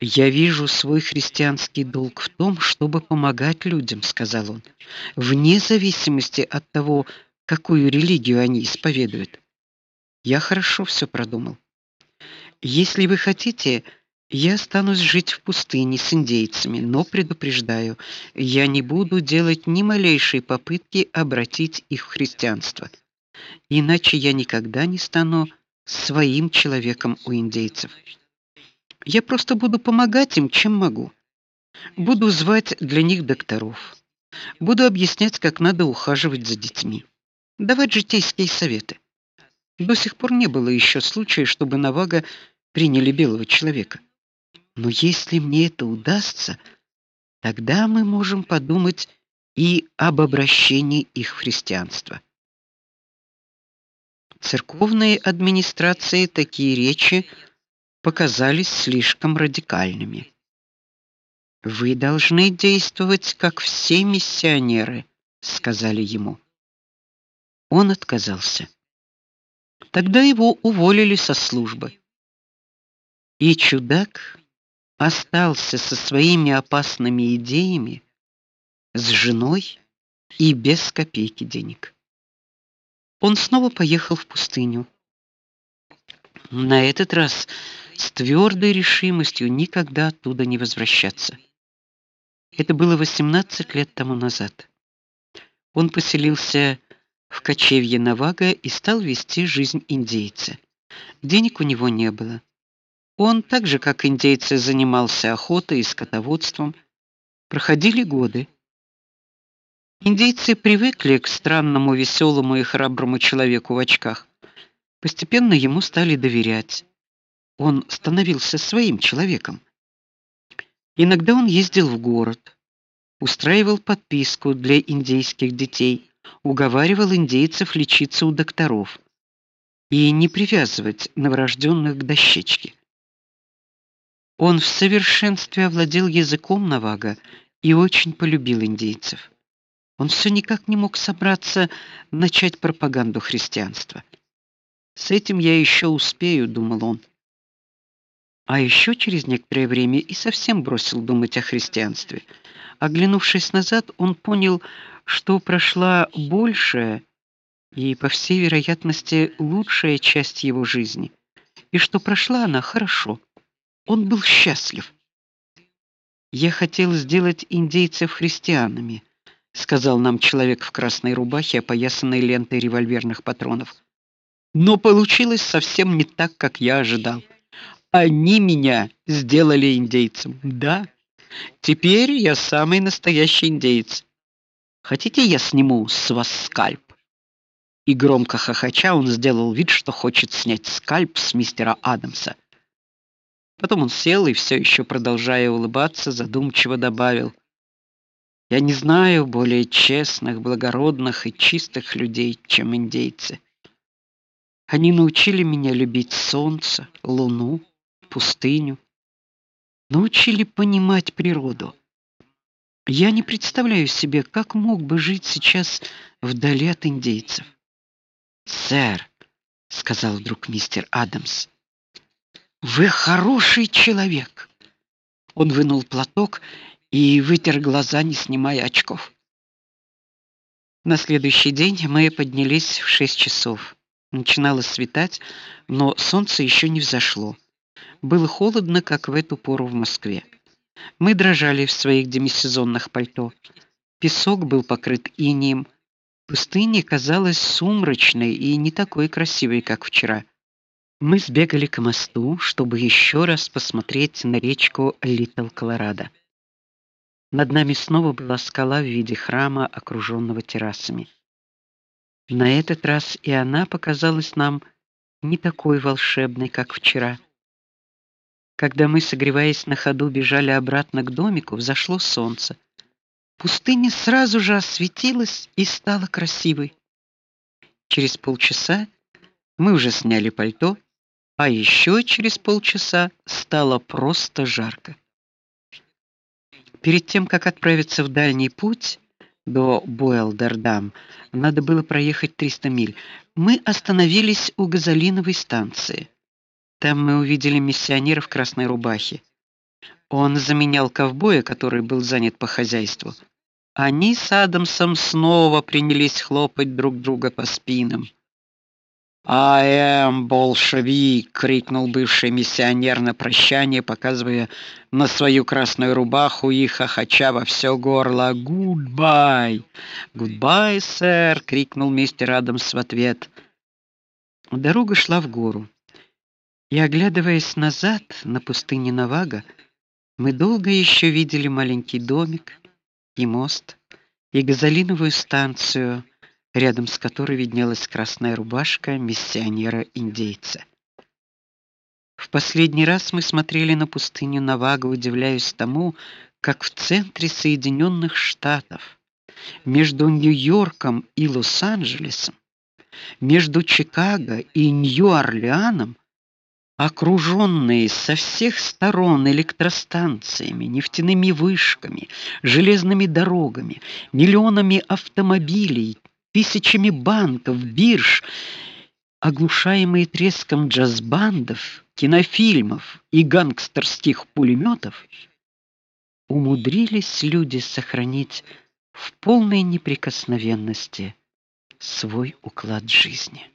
Я вижу свой христианский долг в том, чтобы помогать людям, сказал он, вне зависимости от того, какую религию они исповедуют. Я хорошо все продумал. Если вы хотите, я останусь жить в пустыне с индейцами, но предупреждаю, я не буду делать ни малейшей попытки обратить их в христианство. Иначе я никогда не стану своим человеком у индейцев. Я просто буду помогать им, чем могу. Буду звать для них докторов. Буду объяснять, как надо ухаживать за детьми. Давать житейские советы. До сих пор не было еще случая, чтобы Навага приняли белого человека. Но если мне это удастся, тогда мы можем подумать и об обращении их в христианство. Церковной администрации такие речи показались слишком радикальными. Вы должны действовать как все миссионеры, сказали ему. Он отказался. Тогда его уволили со службы. И чудак остался со своими опасными идеями, с женой и без копейки денег. Он снова поехал в пустыню. На этот раз с твердой решимостью никогда оттуда не возвращаться. Это было 18 лет тому назад. Он поселился в кочевье Навага и стал вести жизнь индейца. Денег у него не было. Он так же, как индейцы, занимался охотой и скотоводством. Проходили годы. Индейцы привыкли к странному, веселому и храброму человеку в очках. Постепенно ему стали доверять. Он становился своим человеком. Иногда он ездил в город, устраивал подписку для индейских детей, уговаривал индейцев лечиться у докторов и не привязывать новорожденных к дощечке. Он в совершенстве овладел языком навага и очень полюбил индейцев. Он все никак не мог собраться начать пропаганду христианства. С этим я еще успею, думал он. А еще через некоторое время и совсем бросил думать о христианстве. Оглянувшись назад, он понял, что прошла большая и, по всей вероятности, лучшая часть его жизни, и что прошла она хорошо. Он был счастлив. Я хотел сделать индейцев христианами, сказал нам человек в красной рубахе, опоясанной лентой револьверных патронов. Но получилось совсем не так, как я ожидал. Они меня сделали индейцем. Да. Теперь я самый настоящий индейец. Хотите, я сниму с вас скальп? И громко хохоча он сделал вид, что хочет снять скальп с мистера Адамса. Потом он сел и все еще продолжая улыбаться, задумчиво добавил: Я не знаю более честных, благородных и чистых людей, чем индейцы. Они научили меня любить солнце, луну, пустыню, научили понимать природу. Я не представляю себе, как мог бы жить сейчас вдали от индейцев. "Сэр", сказал вдруг мистер Адамс. "Вы хороший человек". Он вынул платок и вытер глаза, не снимая очков. На следующий день мы поднялись в шесть часов. Начинало светать, но солнце еще не взошло. Было холодно, как в эту пору в Москве. Мы дрожали в своих демисезонных пальто. Песок был покрыт инеем. Пустыня казалась сумрачной и не такой красивой, как вчера. Мы сбегали к мосту, чтобы еще раз посмотреть на речку Литл Колорадо. Над нами снова была скала в виде храма, окруженного террасами. На этот раз и она показалась нам не такой волшебной, как вчера. Когда мы, согреваясь на ходу, бежали обратно к домику, взошло солнце. Пустыня сразу же осветилась и стала красивой. Через полчаса мы уже сняли пальто, а еще через полчаса стало просто жарко. Перед тем как отправиться в дальний путь до Буэлдердам, надо было проехать 300 миль. Мы остановились у газолиновой станции. Там мы увидели миссионера в красной рубахе. Он заменял ковбоя, который был занят по хозяйству. Они с Адамсом снова принялись хлопать друг друга по спинам. «I am большевик!» — крикнул бывший миссионер на прощание, показывая на свою красную рубаху и хохоча во все горло. «Goodbye!» «Goodbye, сэр!» — крикнул мистер Адамс в ответ. Дорога шла в гору. И, оглядываясь назад на пустыню Навага, мы долго еще видели маленький домик и мост, и газолиновую станцию — рядом с которой виднелась красная рубашка миссионера-индейца. В последний раз мы смотрели на пустыню Навага, удивляясь тому, как в центре Соединенных Штатов, между Нью-Йорком и Лос-Анджелесом, между Чикаго и Нью-Орлеаном окруженные со всех сторон электростанциями, нефтяными вышками, железными дорогами, миллионами автомобилей, тысячами банков, бирж, оглушаемые треском джаз-бандов, кинофильмов и гангстерских пулеметов, умудрились люди сохранить в полной неприкосновенности свой уклад жизни.